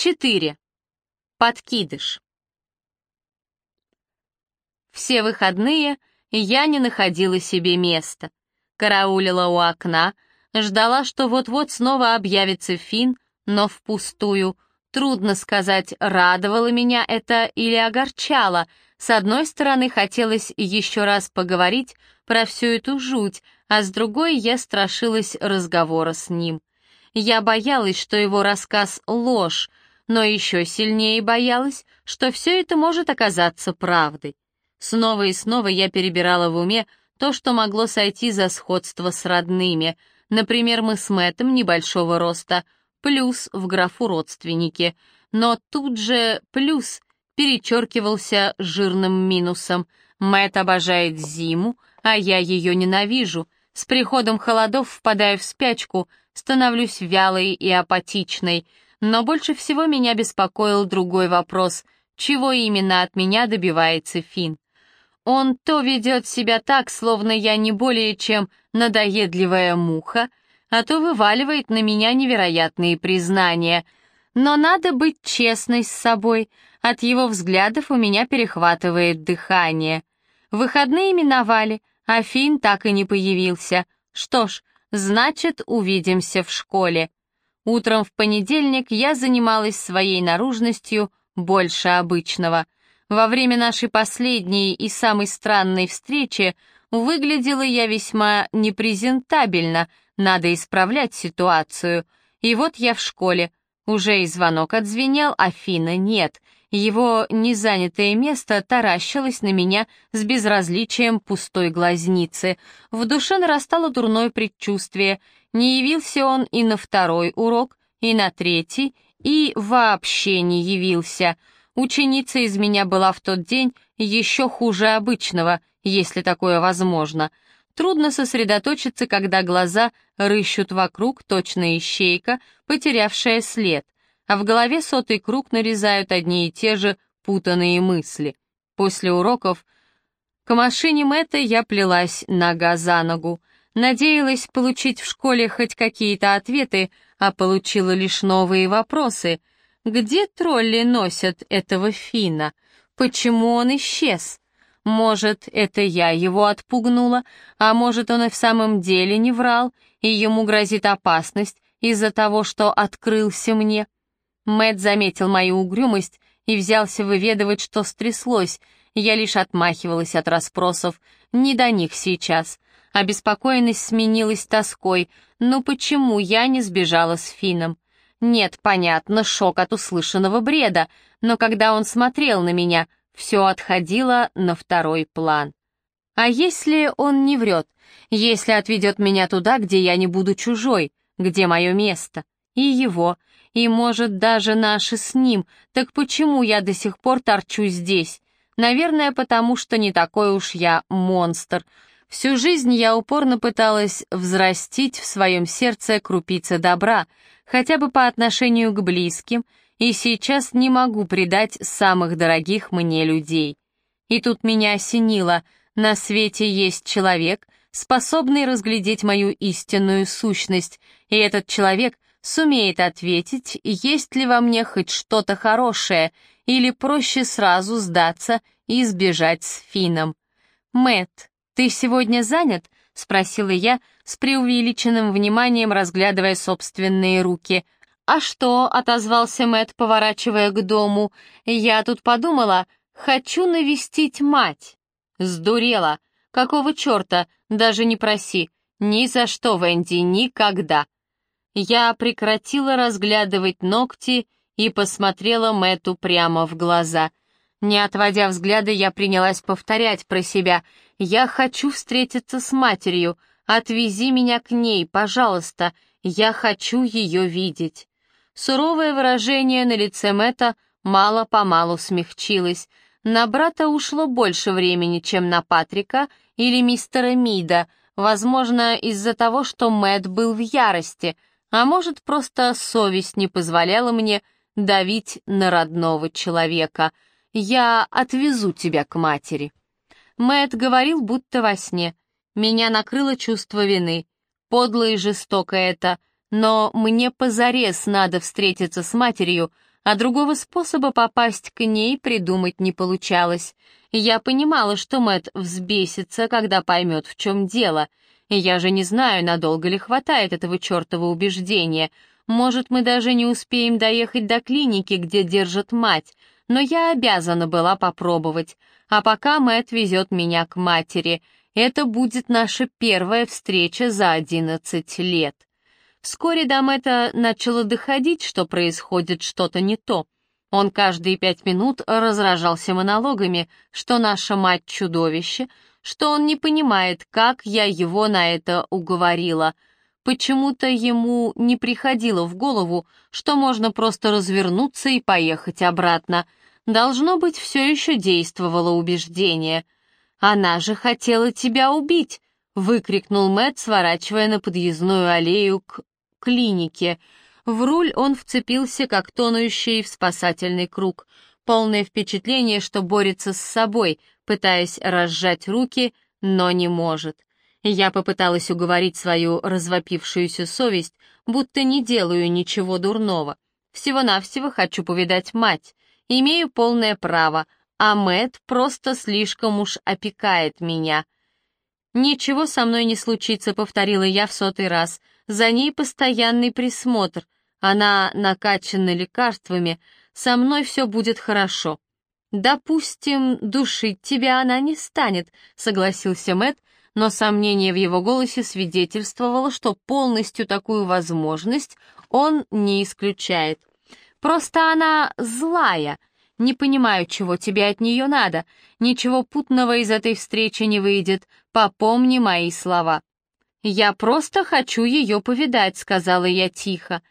4. Подкидыш. Все выходные я не находила себе места. Караулила у окна, ждала, что вот-вот снова объявится Фин, но впустую. Трудно сказать, радовало меня это или огорчало. С одной стороны, хотелось еще раз поговорить про всю эту жуть, а с другой я страшилась разговора с ним. Я боялась, что его рассказ — ложь, но еще сильнее боялась, что все это может оказаться правдой. Снова и снова я перебирала в уме то, что могло сойти за сходство с родными. Например, мы с Мэттом небольшого роста, плюс в графу родственники. Но тут же плюс перечеркивался жирным минусом. Мэтт обожает зиму, а я ее ненавижу. С приходом холодов впадаю в спячку, становлюсь вялой и апатичной — но больше всего меня беспокоил другой вопрос, чего именно от меня добивается Фин. Он то ведет себя так, словно я не более чем надоедливая муха, а то вываливает на меня невероятные признания. Но надо быть честной с собой, от его взглядов у меня перехватывает дыхание. Выходные миновали, а Фин так и не появился. Что ж, значит, увидимся в школе. Утром в понедельник я занималась своей наружностью больше обычного. Во время нашей последней и самой странной встречи выглядела я весьма непрезентабельно, надо исправлять ситуацию. И вот я в школе. Уже и звонок отзвенел, а Фина нет. Его незанятое место таращилось на меня с безразличием пустой глазницы. В душе нарастало дурное предчувствие — не явился он и на второй урок, и на третий, и вообще не явился. Ученица из меня была в тот день еще хуже обычного, если такое возможно. Трудно сосредоточиться, когда глаза рыщут вокруг, точно ищейка, потерявшая след, а в голове сотый круг нарезают одни и те же путанные мысли. После уроков к машине Мэтта я плелась нога за ногу. Надеялась получить в школе хоть какие-то ответы, а получила лишь новые вопросы. Где тролли носят этого Фина? Почему он исчез? Может, это я его отпугнула, а может, он и в самом деле не врал, и ему грозит опасность из-за того, что открылся мне. Мэт заметил мою угрюмость и взялся выведывать, что стряслось. Я лишь отмахивалась от расспросов. Не до них сейчас. Обеспокоенность сменилась тоской. Ну почему я не сбежала с Фином? Нет, понятно, шок от услышанного бреда, но когда он смотрел на меня, все отходило на второй план. А если он не врет? Если отведет меня туда, где я не буду чужой, где мое место? И его, и, может, даже наши с ним, так почему я до сих пор торчу здесь? Наверное, потому что не такой уж я монстр, Всю жизнь я упорно пыталась взрастить в своем сердце крупицы добра, хотя бы по отношению к близким, и сейчас не могу предать самых дорогих мне людей. И тут меня осенило, на свете есть человек, способный разглядеть мою истинную сущность, и этот человек сумеет ответить, есть ли во мне хоть что-то хорошее, или проще сразу сдаться и сбежать с Фином. Мэт, «Ты сегодня занят?» — спросила я с преувеличенным вниманием, разглядывая собственные руки. «А что?» — отозвался Мэт, поворачивая к дому. «Я тут подумала, хочу навестить мать». «Сдурела! Какого черта? Даже не проси. Ни за что, Венди, никогда!» Я прекратила разглядывать ногти и посмотрела Мэту прямо в глаза — не отводя взгляда, я принялась повторять про себя. «Я хочу встретиться с матерью. Отвези меня к ней, пожалуйста. Я хочу ее видеть». Суровое выражение на лице Мэтта мало-помалу смягчилось. На брата ушло больше времени, чем на Патрика или мистера Мида, возможно, из-за того, что Мэтт был в ярости, а может, просто совесть не позволяла мне давить на родного человека — «Я отвезу тебя к матери». Мэт говорил, будто во сне. Меня накрыло чувство вины. Подло и жестоко это, но мне позарез надо встретиться с матерью, а другого способа попасть к ней придумать не получалось. Я понимала, что Мэт взбесится, когда поймет, в чем дело. Я же не знаю, надолго ли хватает этого чертова убеждения. Может, мы даже не успеем доехать до клиники, где держит мать, но я обязана была попробовать. А пока Мэт везет меня к матери. Это будет наша первая встреча за одиннадцать лет. Вскоре до Мэтта начало доходить, что происходит что-то не то. Он каждые пять минут разражался монологами, что наша мать чудовище, что он не понимает, как я его на это уговорила. Почему-то ему не приходило в голову, что можно просто развернуться и поехать обратно. Должно быть, все еще действовало убеждение. «Она же хотела тебя убить!» — выкрикнул Мэтт, сворачивая на подъездную аллею к клинике — в руль он вцепился, как тонущий в спасательный круг, полное впечатление, что борется с собой, пытаясь разжать руки, но не может. Я попыталась уговорить свою развопившуюся совесть, будто не делаю ничего дурного. Всего-навсего хочу повидать мать. Имею полное право, а Мэт просто слишком уж опекает меня. «Ничего со мной не случится», — повторила я в сотый раз. «За ней постоянный присмотр. Она накачана лекарствами, со мной все будет хорошо. Допустим, душить тебя она не станет, согласился Мэт, но сомнение в его голосе свидетельствовало, что полностью такую возможность он не исключает. Просто она злая. Не понимаю, чего тебе от нее надо. Ничего путного из этой встречи не выйдет. Попомни мои слова. «Я просто хочу ее повидать», — сказала я тихо.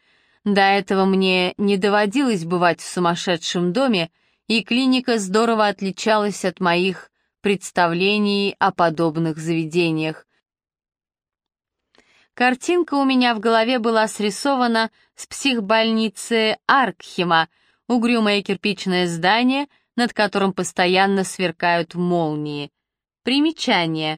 До этого мне не доводилось бывать в сумасшедшем доме, и клиника здорово отличалась от моих представлений о подобных заведениях. Картинка у меня в голове была срисована с психбольницы Аркхема, угрюмое кирпичное здание, над которым постоянно сверкают молнии. Примечание.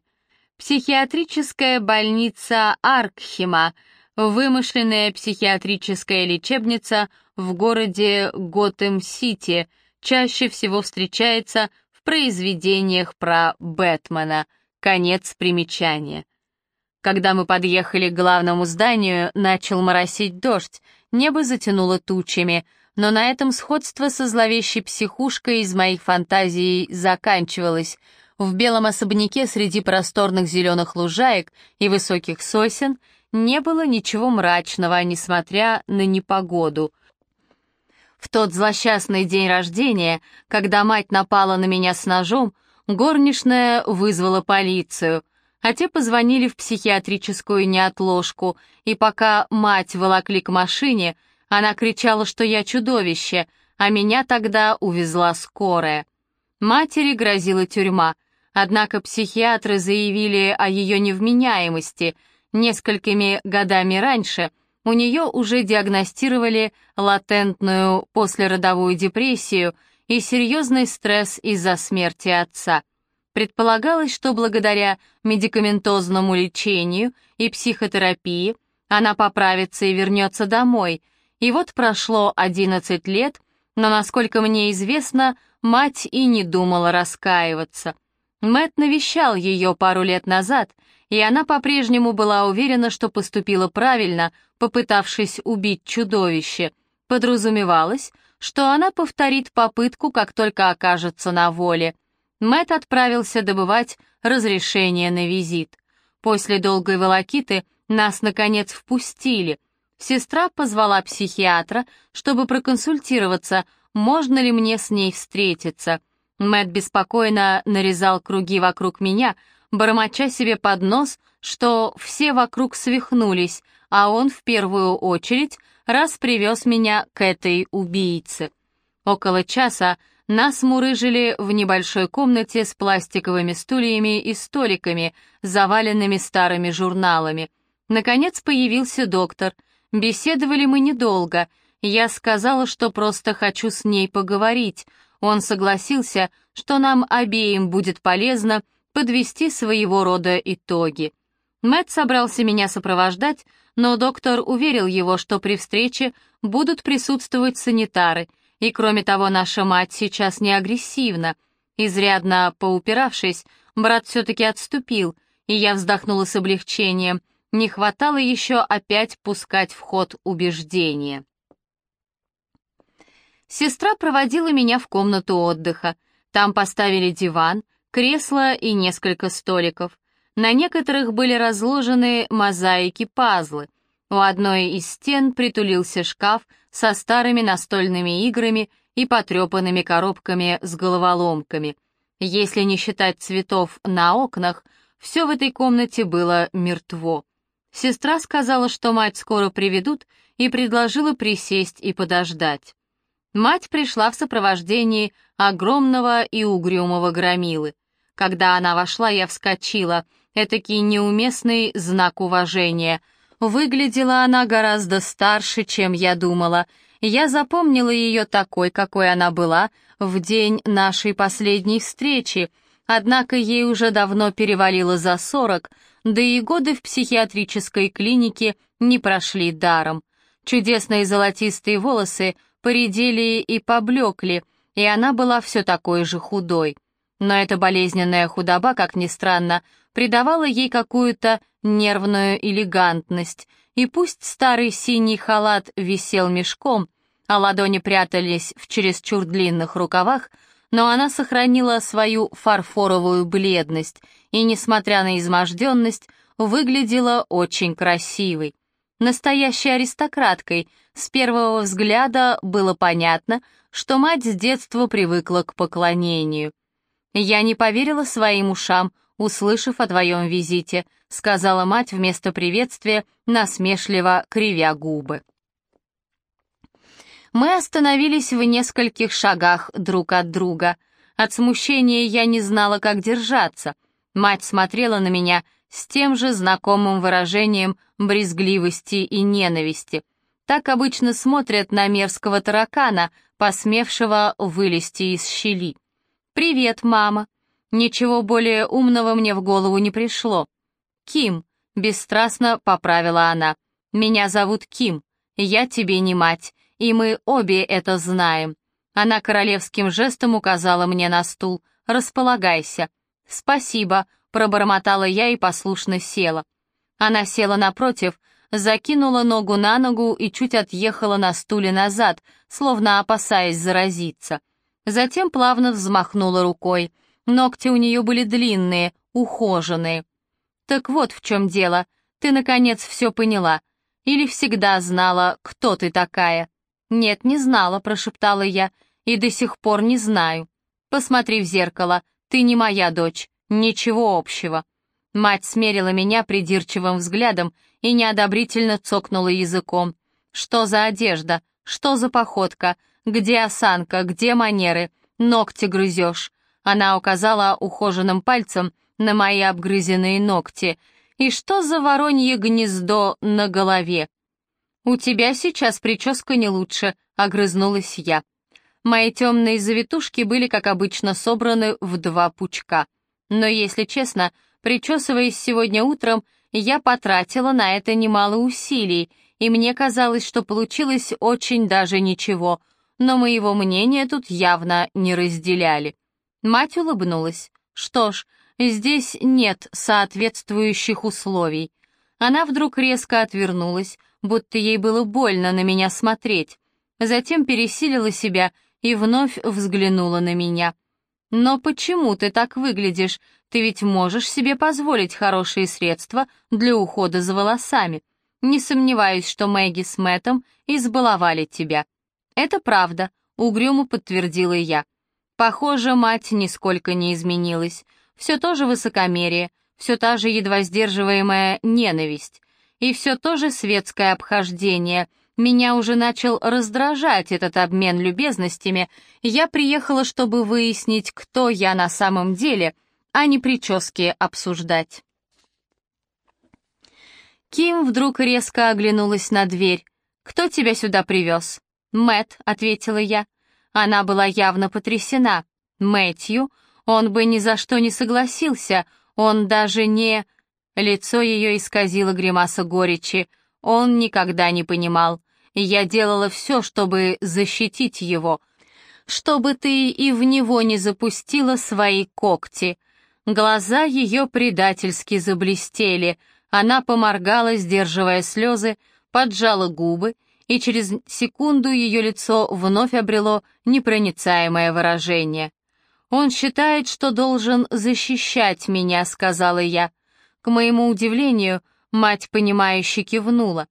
Психиатрическая больница Аркхема — вымышленная психиатрическая лечебница в городе Готэм-Сити чаще всего встречается произведениях про Бэтмена. Конец примечания. Когда мы подъехали к главному зданию, начал моросить дождь, небо затянуло тучами, но на этом сходство со зловещей психушкой из моих фантазий заканчивалось. В белом особняке среди просторных зеленых лужаек и высоких сосен — не было ничего мрачного, несмотря на непогоду. В тот злосчастный день рождения, когда мать напала на меня с ножом, горничная вызвала полицию, а те позвонили в психиатрическую неотложку, и пока мать волокли к машине, она кричала, что я чудовище, а меня тогда увезла скорая. Матери грозила тюрьма, однако психиатры заявили о ее невменяемости — Несколькими годами раньше у нее уже диагностировали латентную послеродовую депрессию и серьезный стресс из-за смерти отца. Предполагалось, что благодаря медикаментозному лечению и психотерапии она поправится и вернется домой. И вот прошло 11 лет, но, насколько мне известно, мать и не думала раскаиваться. Мэт навещал ее пару лет назад — и она по-прежнему была уверена, что поступила правильно, попытавшись убить чудовище. Подразумевалось, что она повторит попытку, как только окажется на воле. Мэт отправился добывать разрешение на визит. После долгой волокиты нас, наконец, впустили. Сестра позвала психиатра, чтобы проконсультироваться, можно ли мне с ней встретиться. Мэт беспокойно нарезал круги вокруг меня, бормоча себе под нос, что все вокруг свихнулись, а он в первую очередь раз привез меня к этой убийце. Около часа нас мурыжили в небольшой комнате с пластиковыми стульями и столиками, заваленными старыми журналами. Наконец появился доктор. Беседовали мы недолго. Я сказала, что просто хочу с ней поговорить. Он согласился, что нам обеим будет полезно подвести своего рода итоги. Мэт собрался меня сопровождать, но доктор уверил его, что при встрече будут присутствовать санитары, И кроме того, наша мать сейчас не агрессивна. Изрядно поупиравшись, брат все-таки отступил, и я вздохнула с облегчением. Не хватало еще опять пускать в ход убеждения. Сестра проводила меня в комнату отдыха. Там поставили диван, кресло и несколько столиков. На некоторых были разложены мозаики-пазлы. У одной из стен притулился шкаф со старыми настольными играми и потрепанными коробками с головоломками. Если не считать цветов на окнах, все в этой комнате было мертво. Сестра сказала, что мать скоро приведут, и предложила присесть и подождать. Мать пришла в сопровождении огромного и угрюмого громилы. Когда она вошла, я вскочила. Этакий неуместный знак уважения. Выглядела она гораздо старше, чем я думала. Я запомнила ее такой, какой она была в день нашей последней встречи, однако ей уже давно перевалило за сорок, да и годы в психиатрической клинике не прошли даром. Чудесные золотистые волосы — поредели и поблекли, и она была все такой же худой. Но эта болезненная худоба, как ни странно, придавала ей какую-то нервную элегантность, и пусть старый синий халат висел мешком, а ладони прятались в чересчур длинных рукавах, но она сохранила свою фарфоровую бледность и, несмотря на изможденность, выглядела очень красивой. Настоящей аристократкой, с первого взгляда было понятно, что мать с детства привыкла к поклонению. «Я не поверила своим ушам, услышав о твоем визите», сказала мать вместо приветствия, насмешливо кривя губы. Мы остановились в нескольких шагах друг от друга. От смущения я не знала, как держаться. Мать смотрела на меня с тем же знакомым выражением брезгливости и ненависти. Так обычно смотрят на мерзкого таракана, посмевшего вылезти из щели. «Привет, мама!» Ничего более умного мне в голову не пришло. «Ким», — бесстрастно поправила она, — «меня зовут Ким, я тебе не мать, и мы обе это знаем». Она королевским жестом указала мне на стул. «Располагайся». «Спасибо», — пробормотала я и послушно села. Она села напротив, закинула ногу на ногу и чуть отъехала на стуле назад, словно опасаясь заразиться. Затем плавно взмахнула рукой. Ногти у нее были длинные, ухоженные. «Так вот в чем дело. Ты, наконец, все поняла. Или всегда знала, кто ты такая?» «Нет, не знала», — прошептала я, — «и до сих пор не знаю. Посмотри в зеркало, ты не моя дочь, ничего общего». Мать смерила меня придирчивым взглядом и неодобрительно цокнула языком. «Что за одежда? Что за походка? Где осанка? Где манеры? Ногти грызешь?» Она указала ухоженным пальцем на мои обгрызенные ногти. «И что за воронье гнездо на голове?» «У тебя сейчас прическа не лучше», — огрызнулась я. Мои темные завитушки были, как обычно, собраны в два пучка. Но, если честно, причесываясь сегодня утром, я потратила на это немало усилий, и мне казалось, что получилось очень даже ничего, но моего мнения тут явно не разделяли. Мать улыбнулась. Что ж, здесь нет соответствующих условий. Она вдруг резко отвернулась, будто ей было больно на меня смотреть. Затем пересилила себя и вновь взглянула на меня. «Но почему ты так выглядишь? Ты ведь можешь себе позволить хорошие средства для ухода за волосами. Не сомневаюсь, что Мэгги с Мэттом избаловали тебя». «Это правда», — угрюмо подтвердила я. Похоже, мать нисколько не изменилась. Все то же высокомерие, все та же едва сдерживаемая ненависть. И все то же светское обхождение. Меня уже начал раздражать этот обмен любезностями. Я приехала, чтобы выяснить, кто я на самом деле — а не прически обсуждать. Ким вдруг резко оглянулась на дверь. «Кто тебя сюда привез?» Мэт, ответила я. Она была явно потрясена. Мэтью? Он бы ни за что не согласился. Он даже не... Лицо ее исказило гримаса горечи. Он никогда не понимал. Я делала все, чтобы защитить его, чтобы ты и в него не запустила свои когти. Глаза ее предательски заблестели, она поморгала, сдерживая слезы, поджала губы, и через секунду ее лицо вновь обрело непроницаемое выражение. «Он считает, что должен защищать меня», — сказала я. К моему удивлению, мать понимающе кивнула.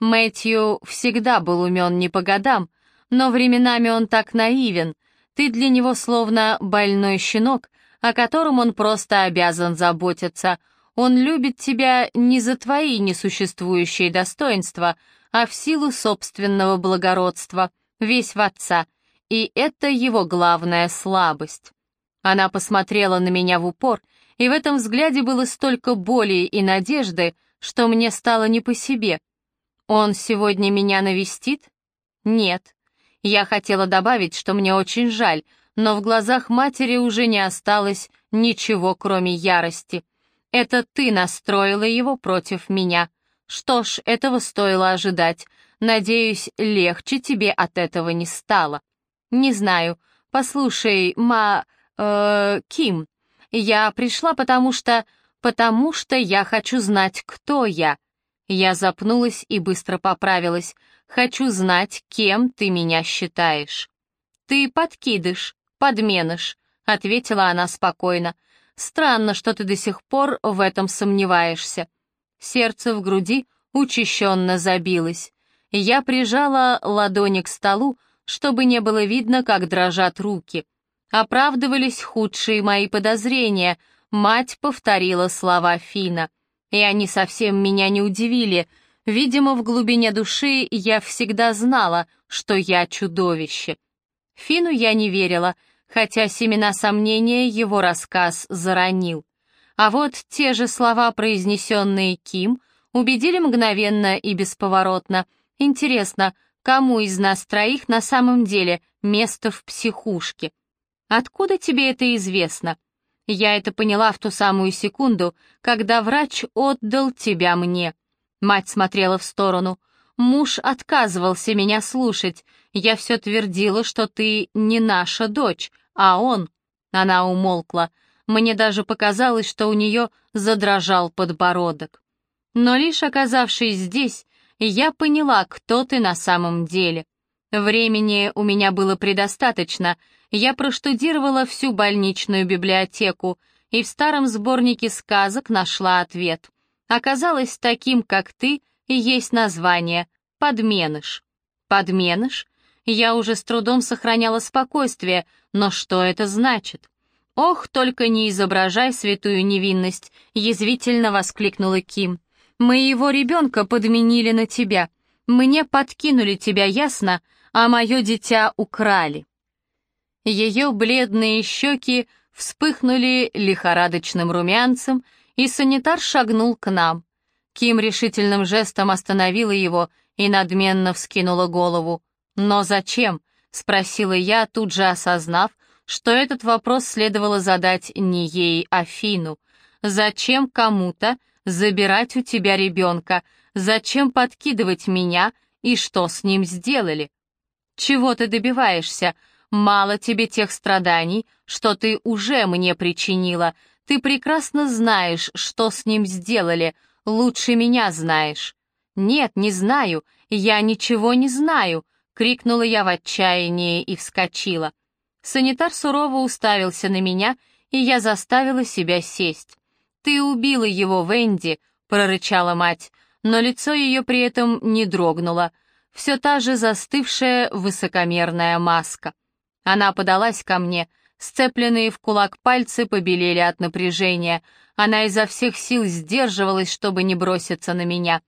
Мэтью всегда был умен не по годам, но временами он так наивен. Ты для него словно больной щенок, о котором он просто обязан заботиться. Он любит тебя не за твои несуществующие достоинства, а в силу собственного благородства, весь в отца, и это его главная слабость. Она посмотрела на меня в упор, и в этом взгляде было столько боли и надежды, что мне стало не по себе. «Он сегодня меня навестит?» «Нет». Я хотела добавить, что мне очень жаль, но в глазах матери уже не осталось ничего, кроме ярости. «Это ты настроила его против меня. Что ж, этого стоило ожидать. Надеюсь, легче тебе от этого не стало. Не знаю. Послушай, ма... Э, Ким, я пришла потому что... Потому что я хочу знать, кто я. Я запнулась и быстро поправилась. Хочу знать, кем ты меня считаешь. Ты подкидыш, подменыш, ответила она спокойно. Странно, что ты до сих пор в этом сомневаешься. Сердце в груди учащенно забилось. Я прижала ладони к столу, чтобы не было видно, как дрожат руки. Оправдывались худшие мои подозрения. Мать повторила слова Фина. И они совсем меня не удивили. Видимо, в глубине души я всегда знала, что я чудовище. Фину я не верила, хотя семена сомнения его рассказ заронил. А вот те же слова, произнесенные Ким, убедили мгновенно и бесповоротно. Интересно, кому из нас троих на самом деле место в психушке? Откуда тебе это известно? Я это поняла в ту самую секунду, когда врач отдал тебя мне. Мать смотрела в сторону. Муж отказывался меня слушать. Я все твердила, что ты не наша дочь, а он. Она умолкла. Мне даже показалось, что у нее задрожал подбородок. Но лишь оказавшись здесь, я поняла, кто ты на самом деле. Времени у меня было предостаточно, я проштудировала всю больничную библиотеку и в старом сборнике сказок нашла ответ. Оказалось, таким, как ты, есть название — подменыш. Подменыш? Я уже с трудом сохраняла спокойствие, но что это значит? «Ох, только не изображай святую невинность!» — язвительно воскликнула Ким. «Моего ребенка подменили на тебя. Мне подкинули тебя, ясно, а мое дитя украли». Ее бледные щеки вспыхнули лихорадочным румянцем, и санитар шагнул к нам. Ким решительным жестом остановила его и надменно вскинула голову. «Но зачем?» — спросила я, тут же осознав, что этот вопрос следовало задать не ей, а Фину. «Зачем кому-то забирать у тебя ребенка? Зачем подкидывать меня? И что с ним сделали?» «Чего ты добиваешься? Мало тебе тех страданий, что ты уже мне причинила. Ты прекрасно знаешь, что с ним сделали, лучше меня знаешь». «Нет, не знаю, я ничего не знаю», — крикнула я в отчаянии и вскочила. Санитар сурово уставился на меня, и я заставила себя сесть. «Ты убила его, Венди», — прорычала мать, но лицо ее при этом не дрогнуло. Все та же застывшая высокомерная маска. Она подалась ко мне, сцепленные в кулак пальцы побелели от напряжения. Она изо всех сил сдерживалась, чтобы не броситься на меня.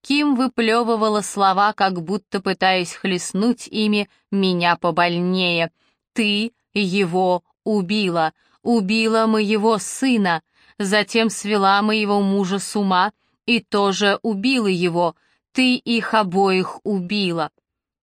Ким выплевывала слова, как будто пытаясь хлестнуть ими меня побольнее — ты его убила, убила моего сына, затем свела моего мужа с ума и тоже убила его. Ты их обоих убила.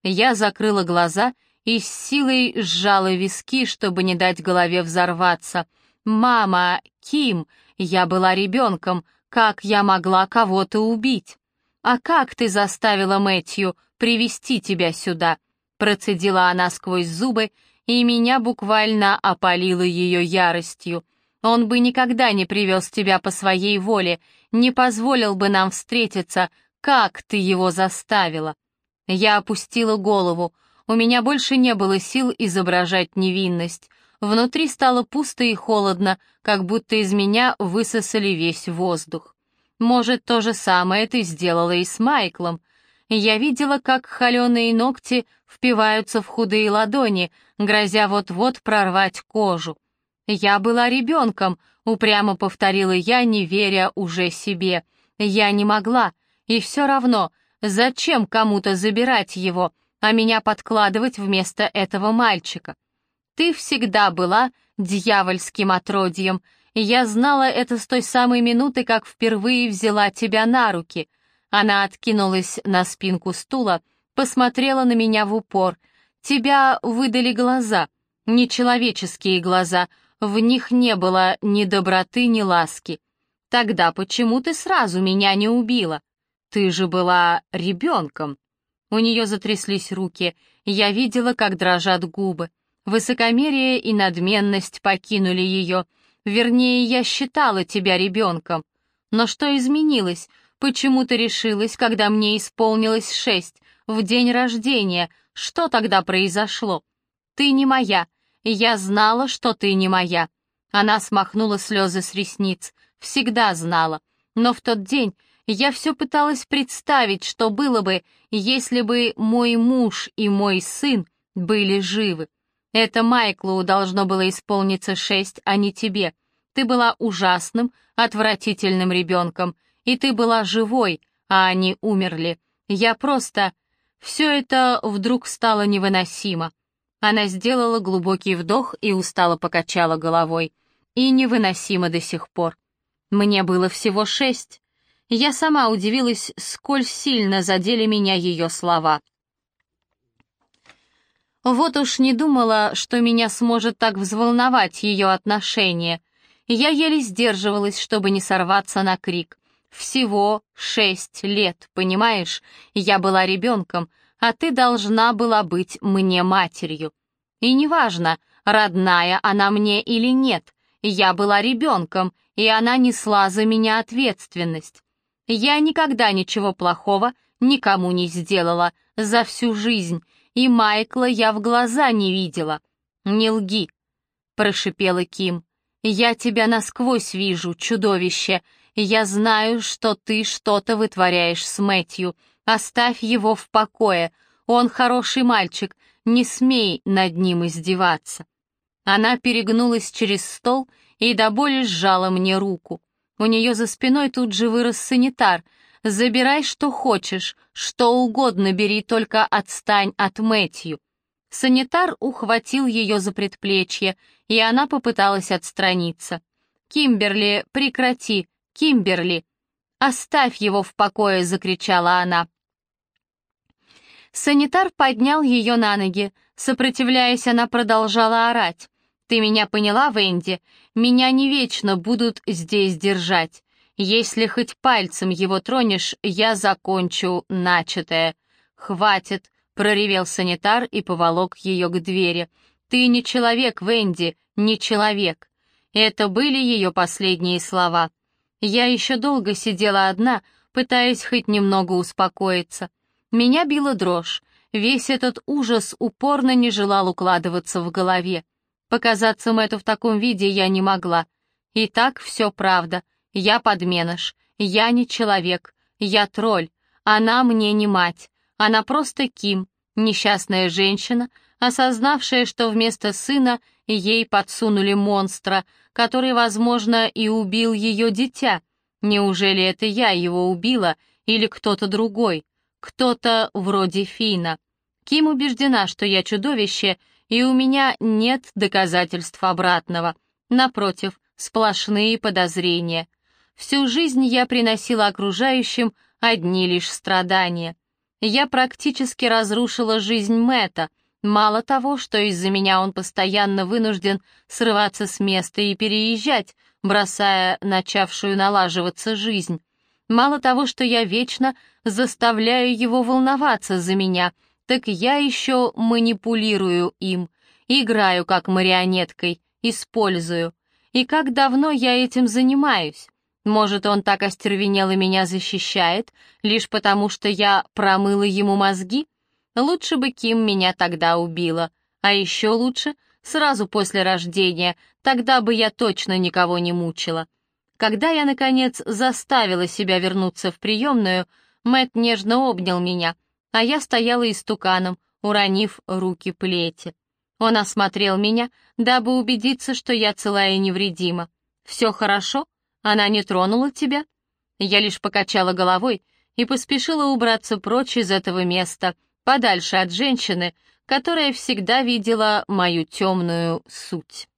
Я закрыла глаза и с силой сжала виски, чтобы не дать голове взорваться. «Мама, Ким, я была ребенком, как я могла кого-то убить?» «А как ты заставила Мэтью привести тебя сюда», — процедила она сквозь зубы, и меня буквально опалило ее яростью. «Он бы никогда не привез тебя по своей воле, не позволил бы нам встретиться, как ты его заставила?» Я опустила голову, у меня больше не было сил изображать невинность. Внутри стало пусто и холодно, как будто из меня высосали весь воздух. Может, то же самое ты сделала и с Майклом. Я видела, как холеные ногти впиваются в худые ладони, грозя вот-вот прорвать кожу. «Я была ребенком», — упрямо повторила я, не веря уже себе. «Я не могла, и все равно, зачем кому-то забирать его, а меня подкладывать вместо этого мальчика?» Ты всегда была дьявольским отродьем, я знала это с той самой минуты, как впервые взяла тебя на руки. Она откинулась на спинку стула, посмотрела на меня в упор. Тебя выдали глаза, нечеловеческие глаза, в них не было ни доброты, ни ласки. Тогда почему ты сразу меня не убила? Ты же была ребенком. У нее затряслись руки, я видела, как дрожат губы. Высокомерие и надменность покинули ее. Вернее, я считала тебя ребенком. Но что изменилось? Почему ты решилась, когда мне исполнилось шесть, в день рождения? Что тогда произошло? Ты не моя. Я знала, что ты не моя. Она смахнула слезы с ресниц. Всегда знала. Но в тот день я все пыталась представить, что было бы, если бы мой муж и мой сын были живы. Это Майклу должно было исполниться шесть, а не тебе. Ты была ужасным, отвратительным ребенком, и ты была живой, а они умерли. Я просто... Все это вдруг стало невыносимо. Она сделала глубокий вдох и устало покачала головой. И невыносимо до сих пор. Мне было всего шесть. Я сама удивилась, сколь сильно задели меня ее слова. Вот уж не думала, что меня сможет так взволновать ее отношение. Я еле сдерживалась, чтобы не сорваться на крик. Всего шесть лет, понимаешь? Я была ребенком, а ты должна была быть мне матерью. И неважно, родная она мне или нет, я была ребенком, и она несла за меня ответственность. Я никогда ничего плохого никому не сделала за всю жизнь, и Майкла я в глаза не видела. Не лги, прошипела Ким. Я тебя насквозь вижу, чудовище. Я знаю, что ты что-то вытворяешь с Мэтью. Оставь его в покое. Он хороший мальчик. Не смей над ним издеваться. Она перегнулась через стол и до боли сжала мне руку. У нее за спиной тут же вырос санитар — Забирай, что хочешь, что угодно бери, только отстань от Мэтью». Санитар ухватил ее за предплечье, и она попыталась отстраниться. «Кимберли, прекрати! Кимберли!» «Оставь его в покое!» — закричала она. Санитар поднял ее на ноги. Сопротивляясь, она продолжала орать. «Ты меня поняла, Венди? Меня не вечно будут здесь держать. Если хоть пальцем его тронешь, я закончу начатое. Хватит, проревел санитар и поволок ее к двери. Ты не человек, Венди, не человек. Это были ее последние слова. Я еще долго сидела одна, пытаясь хоть немного успокоиться. Меня била дрожь. Весь этот ужас упорно не желал укладываться в голове. Показаться Мэтту в таком виде я не могла. И так все правда. Я подменыш, я не человек, я тролль, она мне не мать, она просто Ким, несчастная женщина, осознавшая, что вместо сына ей подсунули монстра, который, возможно, и убил ее дитя. Неужели это я его убила или кто-то другой? Кто-то вроде Фина. Ким убеждена, что я чудовище, и у меня нет доказательств обратного. Напротив, сплошные подозрения. Всю жизнь я приносила окружающим одни лишь страдания. Я практически разрушила жизнь Мэта. Мало того, что из-за меня он постоянно вынужден срываться с места и переезжать, бросая начавшую налаживаться жизнь. Мало того, что я вечно заставляю его волноваться за меня, так я еще манипулирую им, играю как марионеткой, использую. И как давно я этим занимаюсь? Может, он так остервенело меня защищает, лишь потому что я промыла ему мозги? Лучше бы Ким меня тогда убила. А еще лучше, сразу после рождения, тогда бы я точно никого не мучила. Когда я, наконец, заставила себя вернуться в приемную, Мэт нежно обнял меня, а я стояла истуканом, уронив руки плети. Он осмотрел меня, дабы убедиться, что я целая и невредима. «Все хорошо? Она не тронула тебя?» Я лишь покачала головой и поспешила убраться прочь из этого места, подальше от женщины, которая всегда видела мою темную суть.